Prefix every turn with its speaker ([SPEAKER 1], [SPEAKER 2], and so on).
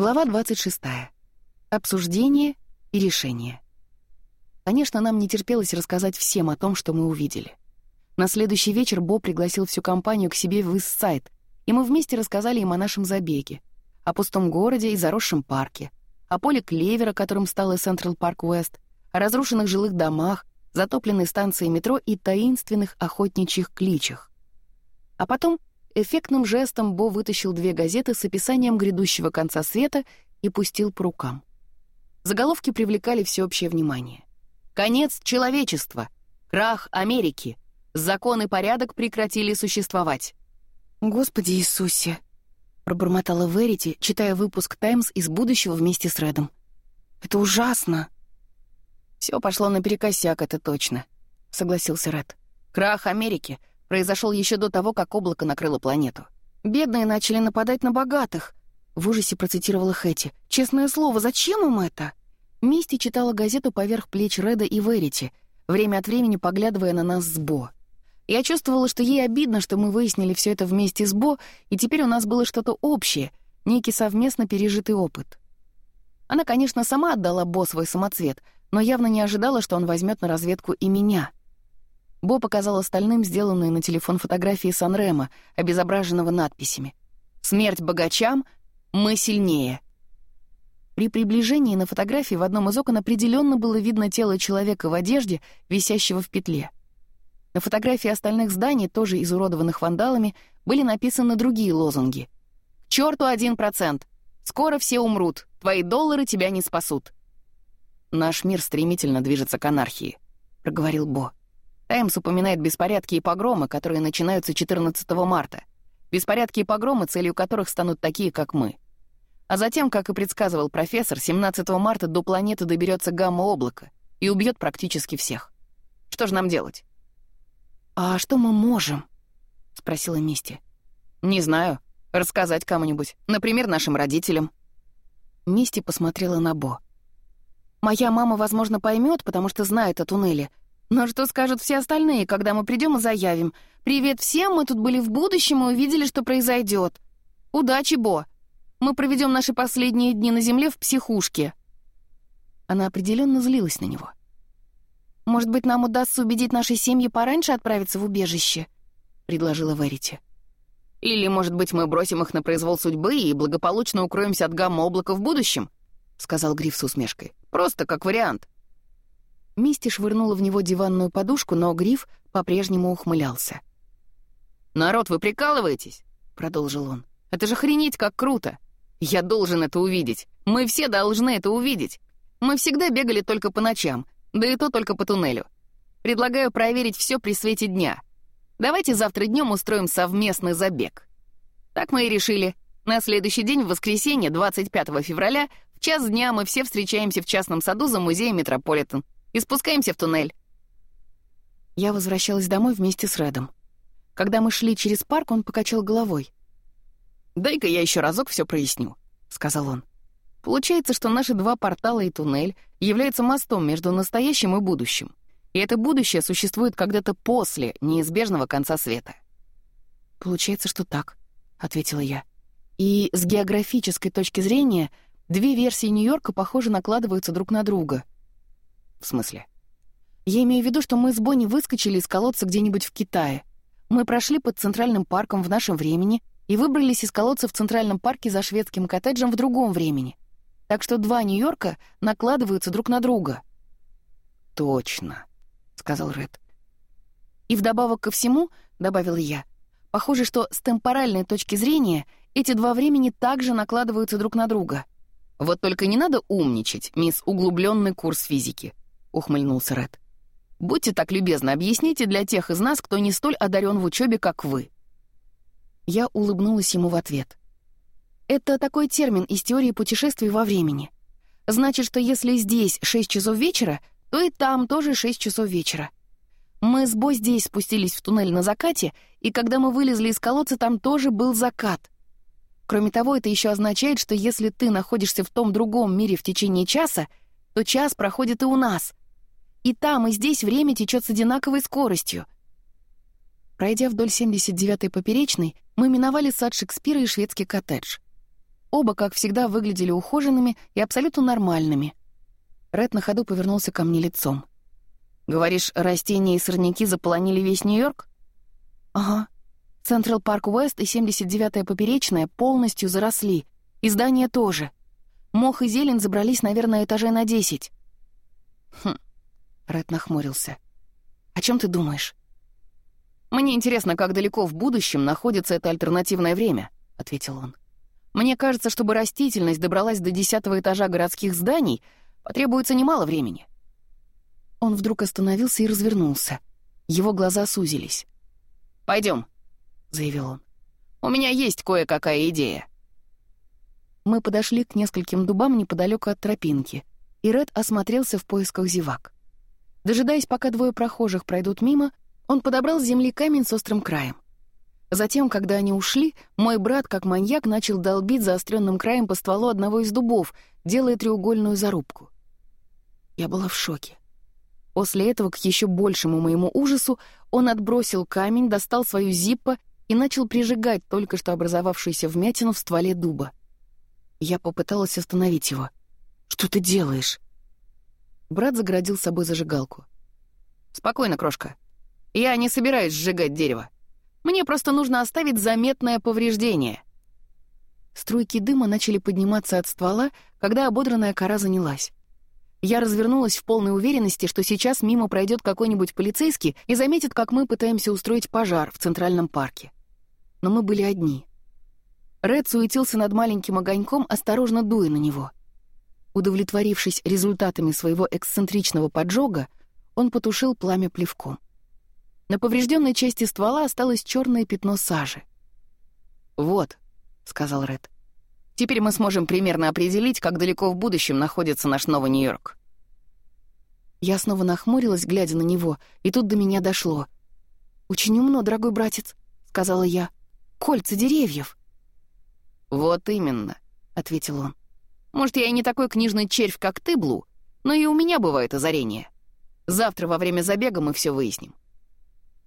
[SPEAKER 1] Глава 26. Обсуждение и решение. Конечно, нам не терпелось рассказать всем о том, что мы увидели. На следующий вечер Бо пригласил всю компанию к себе в Иссайд, и мы вместе рассказали им о нашем забеге, о пустом городе и заросшем парке, о поле клевера, которым стал и Централ Парк Уэст, о разрушенных жилых домах, затопленной станции метро и таинственных охотничьих кличах. А потом эффектным жестом Бо вытащил две газеты с описанием грядущего конца света и пустил по рукам. Заголовки привлекали всеобщее внимание. «Конец человечества! Крах Америки! Закон и порядок прекратили существовать!» «Господи Иисусе!» — пробормотала Верити, читая выпуск «Таймс» из будущего вместе с Рэдом. «Это ужасно!» «Все пошло наперекосяк, это точно», — согласился Рэд. «Крах Америки Произошел еще до того, как облако накрыло планету. Бедные начали нападать на богатых. В ужасе процитировала Хэти. «Честное слово, зачем им это?» Мисти читала газету поверх плеч Реда и Верити, время от времени поглядывая на нас с Бо. Я чувствовала, что ей обидно, что мы выяснили все это вместе с Бо, и теперь у нас было что-то общее, некий совместно пережитый опыт. Она, конечно, сама отдала Бо свой самоцвет, но явно не ожидала, что он возьмет на разведку и меня — Бо показал остальным сделанные на телефон фотографии Санрема, обезображенного надписями. «Смерть богачам! Мы сильнее!» При приближении на фотографии в одном из окон определенно было видно тело человека в одежде, висящего в петле. На фотографии остальных зданий, тоже изуродованных вандалами, были написаны другие лозунги. «К чёрту один процент! Скоро все умрут! Твои доллары тебя не спасут!» «Наш мир стремительно движется к анархии», — проговорил Бо. Таймс упоминает беспорядки и погромы, которые начинаются 14 марта. Беспорядки и погромы, целью которых станут такие, как мы. А затем, как и предсказывал профессор, 17 марта до планеты доберется гамма-облако и убьет практически всех. Что же нам делать? «А что мы можем?» — спросила Мисти. «Не знаю. Рассказать кому-нибудь. Например, нашим родителям». Мисти посмотрела на Бо. «Моя мама, возможно, поймет, потому что знает о туннеле», но что скажут все остальные, когда мы придем и заявим? «Привет всем, мы тут были в будущем и увидели, что произойдет. Удачи, Бо! Мы проведем наши последние дни на Земле в психушке». Она определенно злилась на него. «Может быть, нам удастся убедить наши семьи пораньше отправиться в убежище?» — предложила Верити. «Или, может быть, мы бросим их на произвол судьбы и благополучно укроемся от гамма облака в будущем?» — сказал Гриф с усмешкой. «Просто как вариант». Мисти швырнула в него диванную подушку, но Гриф по-прежнему ухмылялся. «Народ, вы прикалываетесь?» — продолжил он. «Это же хренеть как круто! Я должен это увидеть! Мы все должны это увидеть! Мы всегда бегали только по ночам, да и то только по туннелю. Предлагаю проверить все при свете дня. Давайте завтра днем устроим совместный забег». Так мы и решили. На следующий день, в воскресенье, 25 февраля, в час дня мы все встречаемся в частном саду за музеем Метрополитен — и спускаемся в туннель». Я возвращалась домой вместе с Рэдом. Когда мы шли через парк, он покачал головой. «Дай-ка я еще разок все проясню», — сказал он. «Получается, что наши два портала и туннель являются мостом между настоящим и будущим, и это будущее существует когда-то после неизбежного конца света». «Получается, что так», — ответила я. «И с географической точки зрения две версии Нью-Йорка, похоже, накладываются друг на друга — в смысле? Я имею в виду, что мы с Бонни выскочили из колодца где-нибудь в Китае. Мы прошли под Центральным парком в нашем времени и выбрались из колодца в Центральном парке за шведским коттеджем в другом времени. Так что два Нью-Йорка накладываются друг на друга. «Точно», — сказал Ред. «И вдобавок ко всему», — добавил я, — «похоже, что с темпоральной точки зрения эти два времени также накладываются друг на друга». «Вот только не надо умничать, мисс углубленный курс физики», ухмыльнулся Ред. «Будьте так любезны, объясните для тех из нас, кто не столь одарен в учебе, как вы». Я улыбнулась ему в ответ. «Это такой термин из теории путешествий во времени. Значит, что если здесь 6 часов вечера, то и там тоже 6 часов вечера. Мы с бой здесь спустились в туннель на закате, и когда мы вылезли из колодца, там тоже был закат. Кроме того, это еще означает, что если ты находишься в том другом мире в течение часа, то час проходит и у нас, и там, и здесь время течет с одинаковой скоростью. Пройдя вдоль 79-й поперечной, мы миновали сад Шекспира и шведский коттедж. Оба, как всегда, выглядели ухоженными и абсолютно нормальными. Ред на ходу повернулся ко мне лицом. «Говоришь, растения и сорняки заполонили весь Нью-Йорк?» «Ага. Централ Парк Уэст и 79-я поперечная полностью заросли. И здания тоже. Мох и зелень забрались, наверное, этажей на 10». «Хм. Рэд нахмурился. «О чем ты думаешь?» «Мне интересно, как далеко в будущем находится это альтернативное время», — ответил он. «Мне кажется, чтобы растительность добралась до десятого этажа городских зданий, потребуется немало времени». Он вдруг остановился и развернулся. Его глаза сузились. Пойдем, заявил он. «У меня есть кое-какая идея». Мы подошли к нескольким дубам неподалеку от тропинки, и Ред осмотрелся в поисках зевак. Дожидаясь, пока двое прохожих пройдут мимо, он подобрал с земли камень с острым краем. Затем, когда они ушли, мой брат, как маньяк, начал долбить заостренным краем по стволу одного из дубов, делая треугольную зарубку. Я была в шоке. После этого, к еще большему моему ужасу, он отбросил камень, достал свою зиппо и начал прижигать только что образовавшуюся вмятину в стволе дуба. Я попыталась остановить его. «Что ты делаешь?» Брат заградил с собой зажигалку. «Спокойно, крошка. Я не собираюсь сжигать дерево. Мне просто нужно оставить заметное повреждение». Струйки дыма начали подниматься от ствола, когда ободранная кора занялась. Я развернулась в полной уверенности, что сейчас мимо пройдет какой-нибудь полицейский и заметит, как мы пытаемся устроить пожар в Центральном парке. Но мы были одни. Ред суетился над маленьким огоньком, осторожно дуя на него — Удовлетворившись результатами своего эксцентричного поджога, он потушил пламя плевком. На поврежденной части ствола осталось черное пятно сажи. «Вот», — сказал Ред, — «теперь мы сможем примерно определить, как далеко в будущем находится наш новый Нью-Йорк». Я снова нахмурилась, глядя на него, и тут до меня дошло. «Очень умно, дорогой братец», — сказала я. «Кольца деревьев». «Вот именно», — ответил он. Может, я и не такой книжный червь, как ты, Блу, но и у меня бывает озарение. Завтра во время забега мы все выясним.